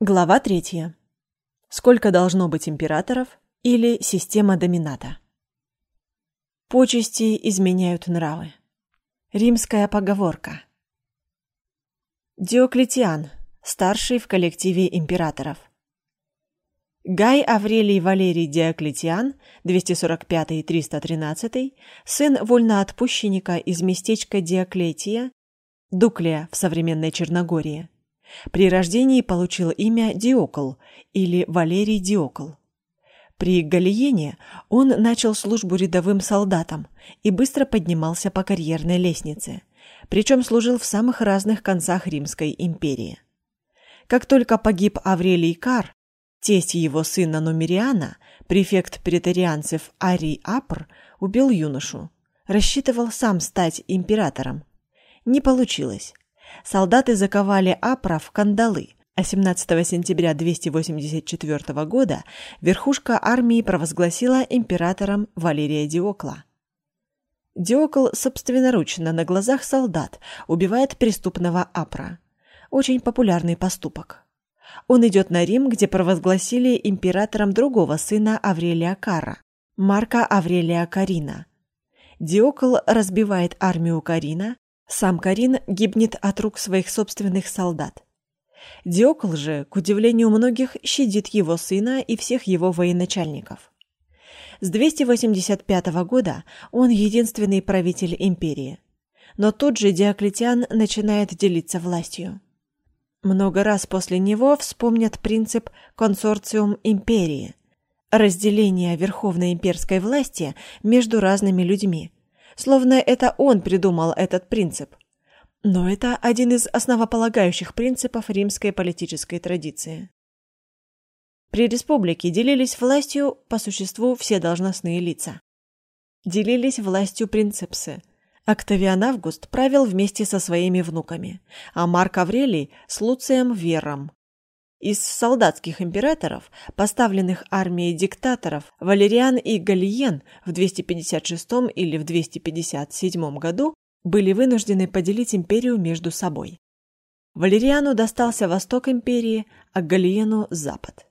Глава третья. Сколько должно быть императоров или система домината? Почести изменяют нравы. Римская поговорка. Диоклетиан, старший в коллективе императоров. Гай Аврелий Валерий Диоклетиан, 245-313, сын вольноотпущенника из местечка Диоклетия, Дуклия в современной Черногории при рождении получил имя Диокл или Валерий Диокл. При Галиене он начал службу рядовым солдатом и быстро поднимался по карьерной лестнице, причем служил в самых разных концах Римской империи. Как только погиб Аврелий Кар, тесть его сына Нумериана, префект претарианцев Арий Апр, убил юношу. Рассчитывал сам стать императором. Не получилось солдаты заковали Апра в кандалы, а 17 сентября 284 года верхушка армии провозгласила императором Валерия Диокла. Диокл собственноручно на глазах солдат убивает преступного Апра. Очень популярный поступок. Он идет на Рим, где провозгласили императором другого сына Аврелия Кара, Марка Аврелия Карина. Диокл разбивает армию Карина, сам Карин гибнет от рук своих собственных солдат. Диокл же, к удивлению многих, щадит его сына и всех его военачальников. С 285 года он единственный правитель империи. Но тут же Диоклетиан начинает делиться властью. Много раз после него вспомнят принцип консорциум империи – разделение верховной имперской власти между разными людьми – словно это он придумал этот принцип. Но это один из основополагающих принципов римской политической традиции. При республике делились властью по существу все должностные лица. Делились властью принципсы. Октавиан Август правил вместе со своими внуками, а Марк Аврелий с Луцием Вером. Из солдатских императоров, поставленных армией диктаторов, Валериан и Галиен в 256 или в 257 году были вынуждены поделить империю между собой. Валериану достался восток империи, а Галиену – запад.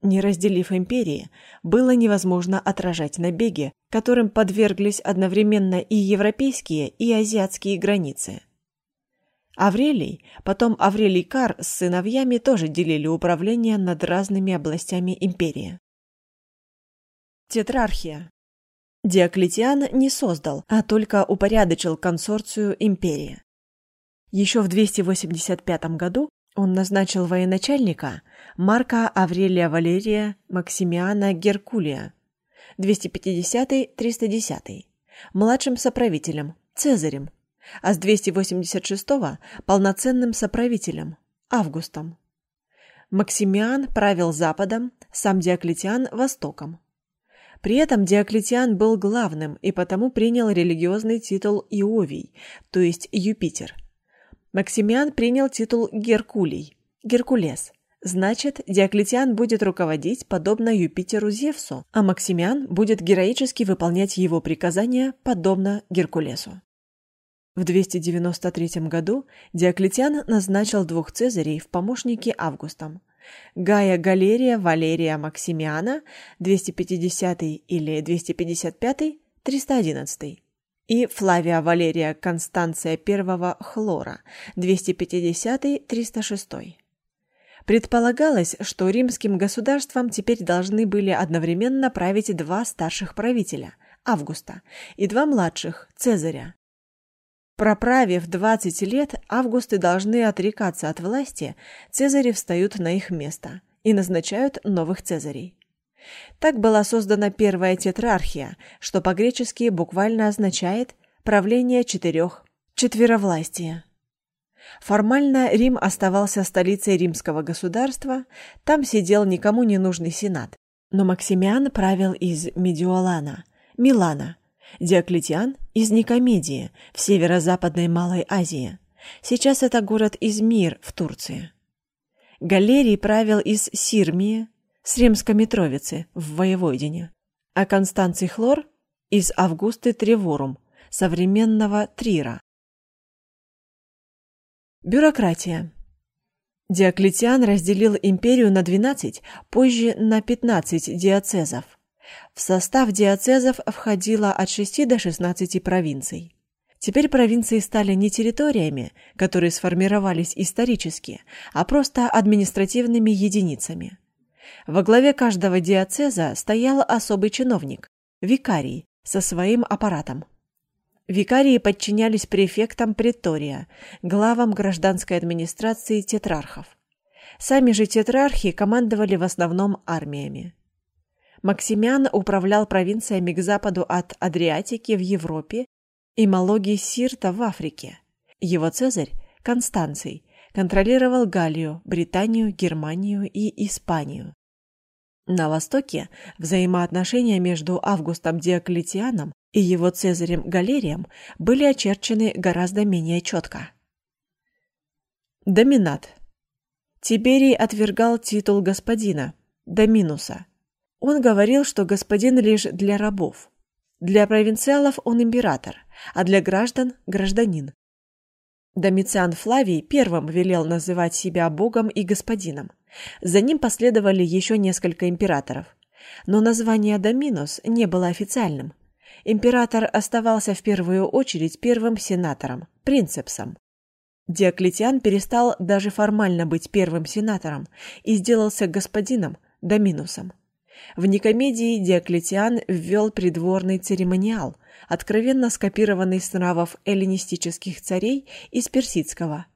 Не разделив империи, было невозможно отражать набеги, которым подверглись одновременно и европейские, и азиатские границы. Аврелий, потом Аврелий Кар с сыновьями тоже делили управление над разными областями империи. Тетрархия. Диоклетиан не создал, а только упорядочил консорцию империи. Еще в 285 году он назначил военачальника Марка Аврелия Валерия Максимиана Геркулия 250-310, младшим соправителем, Цезарем, а с 286-го полноценным соправителем Августом. Максимиан правил западом, сам Диоклетиан востоком. При этом Диоклетиан был главным и потому принял религиозный титул Иовий, то есть Юпитер. Максимиан принял титул Геркулий, Геркулес. Значит, Диоклетиан будет руководить подобно Юпитеру Зевсу, а Максимиан будет героически выполнять его приказания подобно Геркулесу. В 293 году Диоклетиан назначил двух цезарей в помощники Августом. Гая Галерия Валерия Максимиана 250 или 255 311 и Флавия Валерия Констанция I Хлора 250-306. Предполагалось, что римским государством теперь должны были одновременно править два старших правителя – Августа, и два младших – Цезаря. Проправив 20 лет, августы должны отрекаться от власти, цезари встают на их место и назначают новых цезарей. Так была создана первая тетрархия, что по-гречески буквально означает правление четырех, четверовластие. Формально Рим оставался столицей римского государства, там сидел никому не нужный сенат. Но Максимиан правил из Медиолана, Милана, Диоклетиан из Никомедии в северо-западной Малой Азии. Сейчас это город Измир в Турции. Галерий правил из Сирмии, с Римской Митровицы в Воеводине, а Констанций Хлор из Августы Треворум, современного Трира. Бюрократия. Диоклетиан разделил империю на 12, позже на 15 диоцезов. В состав диоцезов входило от 6 до 16 провинций. Теперь провинции стали не территориями, которые сформировались исторически, а просто административными единицами. Во главе каждого диоцеза стоял особый чиновник – викарий со своим аппаратом. Викарии подчинялись префектам претория, главам гражданской администрации тетрархов. Сами же тетрархи командовали в основном армиями. Максимиан управлял провинциями к западу от Адриатики в Европе и Малогии Сирта в Африке. Его цезарь, Констанций, контролировал Галлию, Британию, Германию и Испанию. На Востоке взаимоотношения между Августом Диоклетианом и его Цезарем Галерием были очерчены гораздо менее четко. Доминат. Тиберий отвергал титул господина, доминуса. Он говорил, что господин лишь для рабов. Для провинциалов он император, а для граждан – гражданин. Домициан Флавий первым велел называть себя богом и господином. За ним последовали еще несколько императоров. Но название Доминус не было официальным. Император оставался в первую очередь первым сенатором, принцепсом. Диоклетиан перестал даже формально быть первым сенатором и сделался господином, доминусом. В Никомедии Диоклетиан ввел придворный церемониал, откровенно скопированный с нравов эллинистических царей из персидского.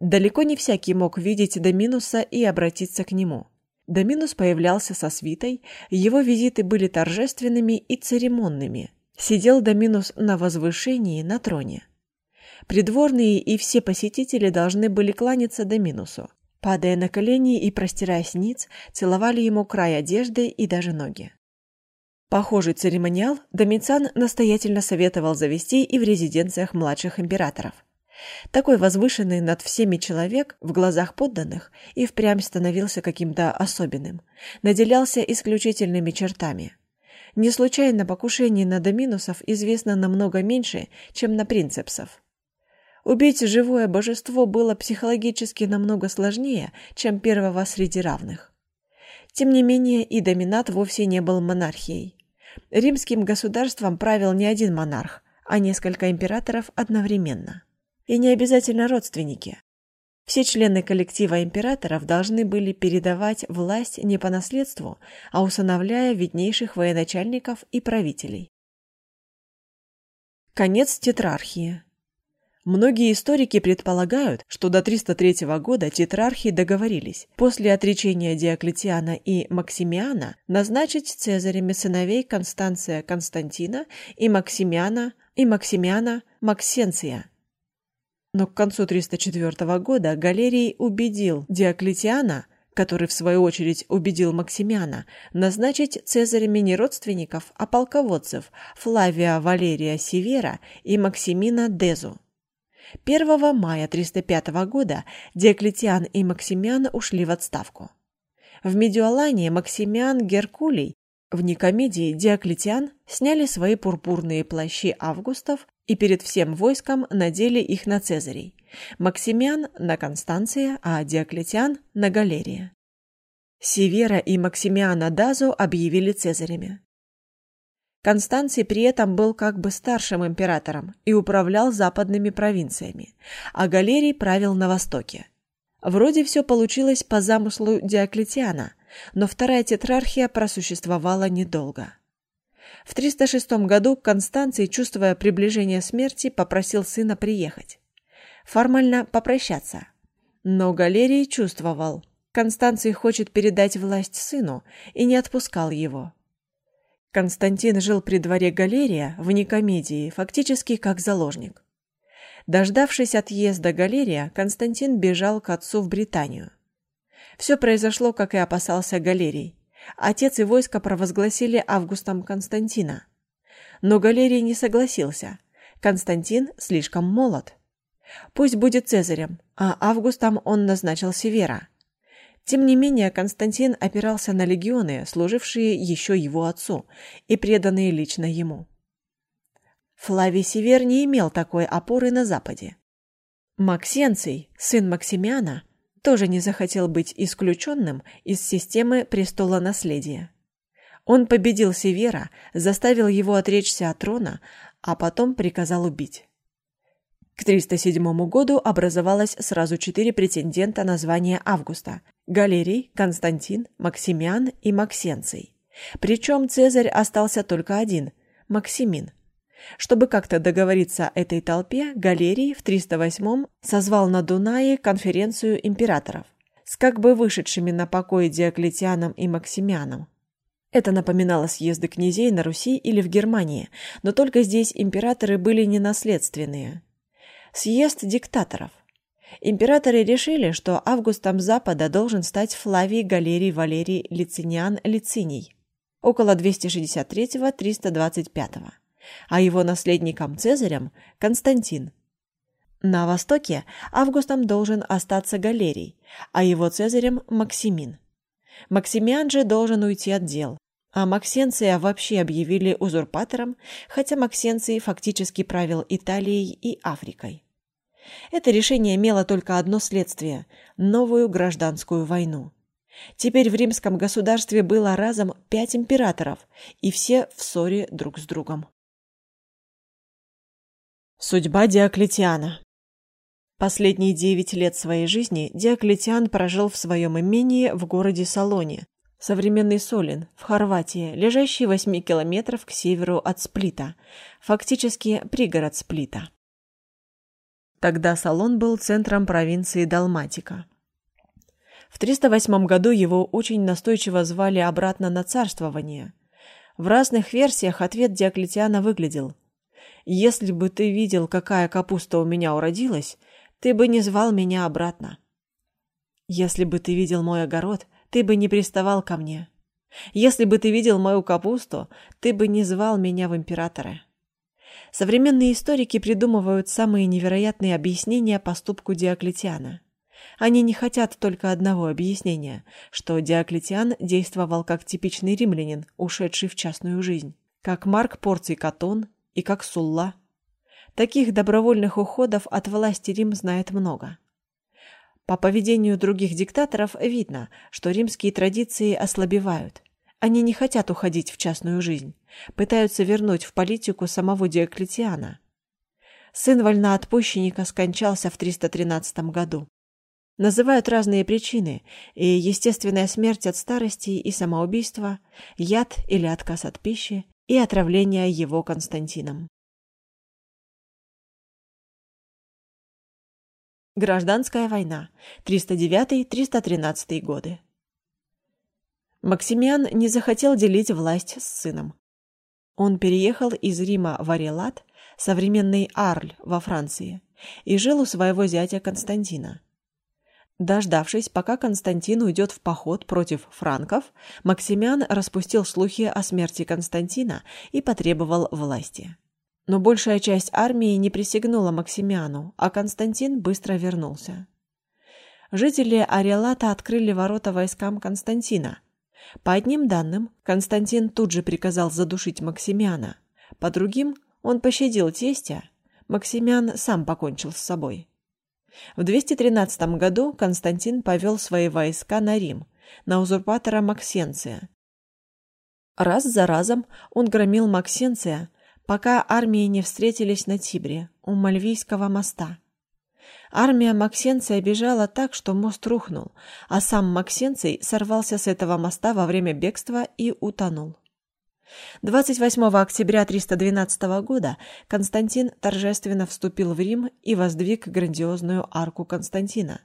Далеко не всякий мог видеть Доминуса и обратиться к нему. Доминус появлялся со свитой, его визиты были торжественными и церемонными. Сидел Доминус на возвышении на троне. Придворные и все посетители должны были кланяться Доминусу. Падая на колени и простираясь ниц, целовали ему край одежды и даже ноги. Похожий церемониал Домициан настоятельно советовал завести и в резиденциях младших императоров. Такой возвышенный над всеми человек в глазах подданных и впрямь становился каким-то особенным, наделялся исключительными чертами. Не случайно покушение на доминусов известно намного меньше, чем на принцепсов. Убить живое божество было психологически намного сложнее, чем первого среди равных. Тем не менее, и доминат вовсе не был монархией. Римским государством правил не один монарх, а несколько императоров одновременно. И не обязательно родственники. Все члены коллектива императоров должны были передавать власть не по наследству, а усыновляя виднейших военачальников и правителей. Конец тетрархии. Многие историки предполагают, что до 303 года тетрархи договорились после отречения Диоклетиана и Максимиана назначить цезарями сыновей Констанция Константина и Максимиана и Максимиана Максенция. Но к концу 304 года Галерий убедил Диоклетиана, который в свою очередь убедил Максимиана, назначить цезарями не родственников, а полководцев Флавия Валерия Севера и Максимина Дезу. 1 мая 305 года Диоклетиан и Максимиан ушли в отставку. В Медиолане Максимиан Геркулий, в Никомедии Диоклетиан сняли свои пурпурные плащи Августов и перед всем войском надели их на Цезарей. Максимиан на Констанция, а Диоклетиан на Галерия. Севера и Максимиана Дазу объявили цезарями. Констанций при этом был как бы старшим императором и управлял западными провинциями, а Галерий правил на востоке. Вроде все получилось по замыслу Диоклетиана, но вторая тетрархия просуществовала недолго. В 306 году Констанций, чувствуя приближение смерти, попросил сына приехать. Формально попрощаться. Но Галерий чувствовал, Констанций хочет передать власть сыну и не отпускал его. Константин жил при дворе Галерия в Никомедии, фактически как заложник. Дождавшись отъезда Галерия, Константин бежал к отцу в Британию. Все произошло, как и опасался Галерий. Отец и войско провозгласили Августом Константина. Но Галерий не согласился. Константин слишком молод. Пусть будет Цезарем, а Августом он назначил Севера. Тем не менее, Константин опирался на легионы, служившие еще его отцу и преданные лично ему. Флавий Север не имел такой опоры на Западе. Максенций, сын Максимиана, тоже не захотел быть исключенным из системы престола наследия. Он победил Севера, заставил его отречься от трона, а потом приказал убить. К 307 году образовалось сразу четыре претендента на звание Августа – Галерий, Константин, Максимиан и Максенций. Причем Цезарь остался только один – Максимин. Чтобы как-то договориться этой толпе, Галерий в 308 созвал на Дунае конференцию императоров с как бы вышедшими на покой Диоклетианом и Максимианом. Это напоминало съезды князей на Руси или в Германии, но только здесь императоры были не наследственные. Съезд диктаторов. Императоры решили, что августом Запада должен стать Флавий Галерий Валерий Лициниан Лициний около 263-325, а его наследником Цезарем Константин. На востоке августом должен остаться Галерий, а его Цезарем Максимин. Максимиан же должен уйти от дел, а Максенция вообще объявили узурпатором, хотя Максенций фактически правил Италией и Африкой. Это решение имело только одно следствие – новую гражданскую войну. Теперь в римском государстве было разом пять императоров, и все в ссоре друг с другом. Судьба Диоклетиана Последние девять лет своей жизни Диоклетиан прожил в своем имении в городе Салоне, современный Солин, в Хорватии, лежащий 8 километров к северу от Сплита, фактически пригород Сплита. Тогда Салон был центром провинции Далматика. В 308 году его очень настойчиво звали обратно на царствование. В разных версиях ответ Диоклетиана выглядел «Если бы ты видел, какая капуста у меня уродилась, ты бы не звал меня обратно». «Если бы ты видел мой огород, ты бы не приставал ко мне. Если бы ты видел мою капусту, ты бы не звал меня в императоры. Современные историки придумывают самые невероятные объяснения поступку Диоклетиана. Они не хотят только одного объяснения, что Диоклетиан действовал как типичный римлянин, ушедший в частную жизнь, как Марк Порций Катон и как Сулла. Таких добровольных уходов от власти Рим знает много. По поведению других диктаторов видно, что римские традиции ослабевают. Они не хотят уходить в частную жизнь, пытаются вернуть в политику самого Диоклетиана. Сын вольноотпущенника скончался в 313 году. Называют разные причины, и естественная смерть от старости и самоубийство, яд или отказ от пищи, и отравление его Константином. Гражданская война. 309-313 годы. Максимиан не захотел делить власть с сыном. Он переехал из Рима в Арелат, современный Арль во Франции, и жил у своего зятя Константина. Дождавшись, пока Константин уйдет в поход против франков, Максимиан распустил слухи о смерти Константина и потребовал власти. Но большая часть армии не присягнула Максимиану, а Константин быстро вернулся. Жители Арелата открыли ворота войскам Константина. По одним данным, Константин тут же приказал задушить Максимиана. По другим, он пощадил тестя. Максимиан сам покончил с собой. В 213 году Константин повел свои войска на Рим, на узурпатора Максенция. Раз за разом он громил Максенция, пока армии не встретились на Тибре, у Мальвийского моста. Армия Максенция бежала так, что мост рухнул, а сам Максенций сорвался с этого моста во время бегства и утонул. 28 октября 312 года Константин торжественно вступил в Рим и воздвиг грандиозную арку Константина.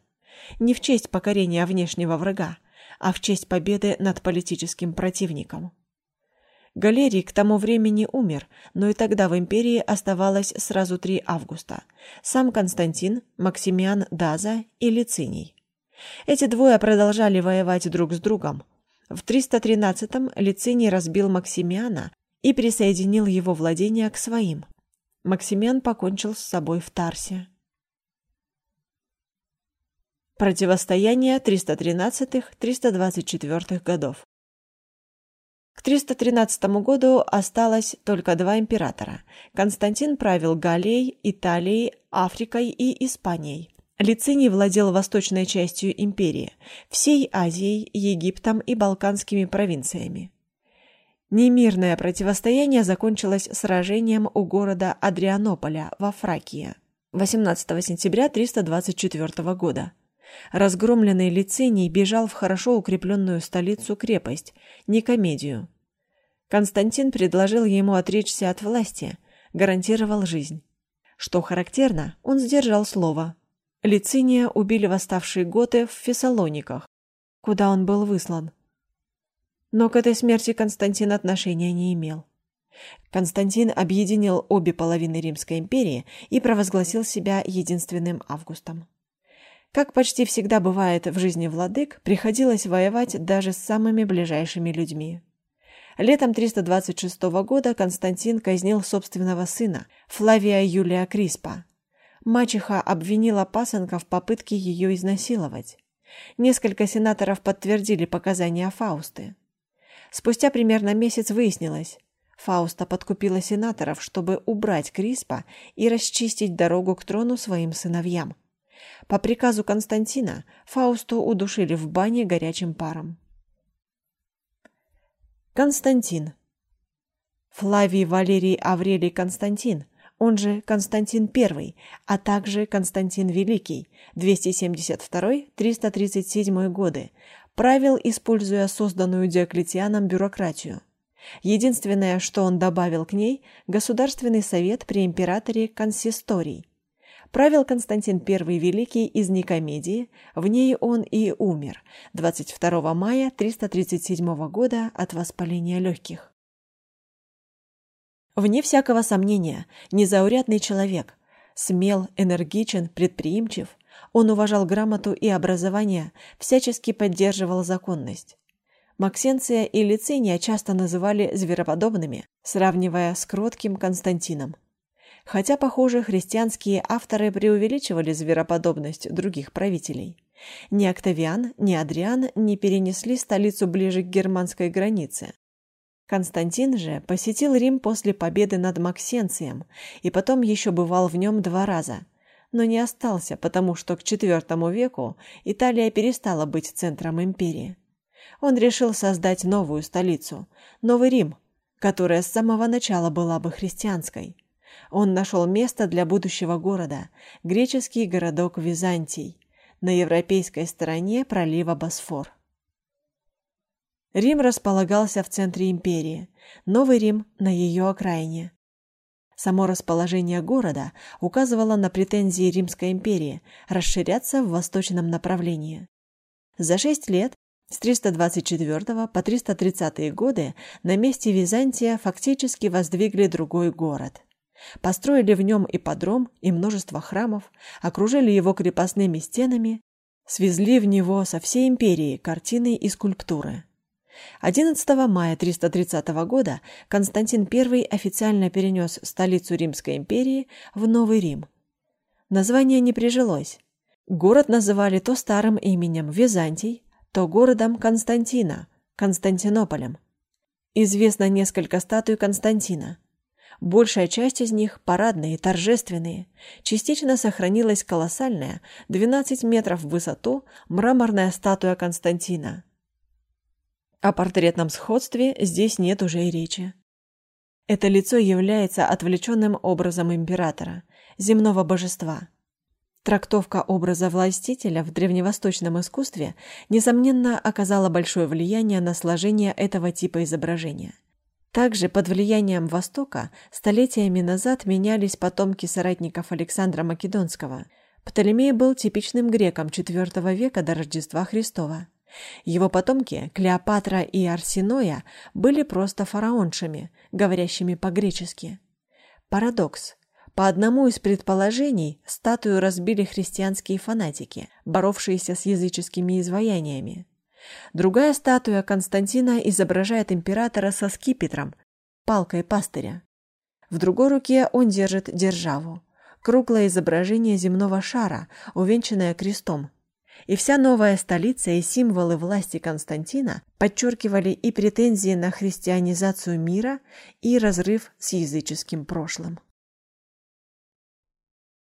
Не в честь покорения внешнего врага, а в честь победы над политическим противником. Галерий к тому времени умер, но и тогда в империи оставалось сразу три Августа: сам Константин, Максимиан Даза и Лициний. Эти двое продолжали воевать друг с другом. В 313-м Лициний разбил Максимиана и присоединил его владения к своим. Максимиан покончил с собой в Тарсе. Противостояние 313-324 годов. К 313 году осталось только два императора. Константин правил Галлией, Италией, Африкой и Испанией. Лициний владел восточной частью империи, всей Азией, Египтом и Балканскими провинциями. Немирное противостояние закончилось сражением у города Адрианополя во Фракии 18 сентября 324 года. Разгромленный Лициний бежал в хорошо укрепленную столицу-крепость Никомедию. Константин предложил ему отречься от власти, гарантировал жизнь. Что характерно, он сдержал слово. Лициния убили восставшие готы в Фессалониках, куда он был выслан. Но к этой смерти Константин отношения не имел. Константин объединил обе половины Римской империи и провозгласил себя единственным Августом. Как почти всегда бывает в жизни владык, приходилось воевать даже с самыми ближайшими людьми. Летом 326 года Константин казнил собственного сына, Флавия Юлия Криспа. Мачеха обвинила пасынка в попытке ее изнасиловать. Несколько сенаторов подтвердили показания Фаусты. Спустя примерно месяц выяснилось, Фауста подкупила сенаторов, чтобы убрать Криспа и расчистить дорогу к трону своим сыновьям. По приказу Константина Фаусту удушили в бане горячим паром. Константин Флавий Валерий Аврелий Константин, он же Константин I, а также Константин Великий, 272-337 годы, правил, используя созданную Диоклетианом бюрократию. Единственное, что он добавил к ней – Государственный совет при императоре консисторий. Правил Константин I Великий из Никомедии, в ней он и умер 22 мая 337 года от воспаления легких. Вне всякого сомнения, незаурядный человек, смел, энергичен, предприимчив, он уважал грамоту и образование, всячески поддерживал законность. Максенция и Лициния часто называли звероподобными, сравнивая с кротким Константином. Хотя, похоже, христианские авторы преувеличивали звероподобность других правителей. Ни Октавиан, ни Адриан не перенесли столицу ближе к германской границе. Константин же посетил Рим после победы над Максенцием и потом еще бывал в нем два раза, но не остался, потому что к IV веку Италия перестала быть центром империи он решил создать новую столицу, Новый Рим, которая с самого начала была бы христианской. Он нашел место для будущего города, греческий городок Византий, на европейской стороне пролива Босфор. Рим располагался в центре империи, Новый Рим на ее окраине. Само расположение города указывало на претензии Римской империи расширяться в восточном направлении. За шесть лет с 324 по 330 годы на месте Византия фактически воздвигли другой город. Построили в нем ипподром и множество храмов, окружили его крепостными стенами, свезли в него со всей империи картины и скульптуры. 11 мая 330 года Константин I официально перенес столицу Римской империи в Новый Рим. Название не прижилось. Город называли то старым именем Византий, то городом Константина, Константинополем. Известно несколько статуй Константина. Большая часть из них парадные, торжественные. Частично сохранилась колоссальная, 12 метров в высоту, мраморная статуя Константина. О портретном сходстве здесь нет уже и речи. Это лицо является отвлеченным образом императора, земного божества – Трактовка образа властителя в древневосточном искусстве, несомненно, оказала большое влияние на сложение этого типа изображения. Также под влиянием Востока столетиями назад менялись потомки соратников Александра Македонского. Птолемей был типичным греком IV века до Рождества Христова. Его потомки, Клеопатра и Арсиноя, были просто фараоншами, говорящими по-гречески. Парадокс – по одному из предположений, статую разбили христианские фанатики, боровшиеся с языческими изваяниями. Другая статуя Константина изображает императора со скипетром, палкой пастыря. В другой руке он держит державу, круглое изображение земного шара, увенчанное крестом. И вся новая столица и символы власти Константина подчеркивали и претензии на христианизацию мира, и разрыв с языческим прошлым.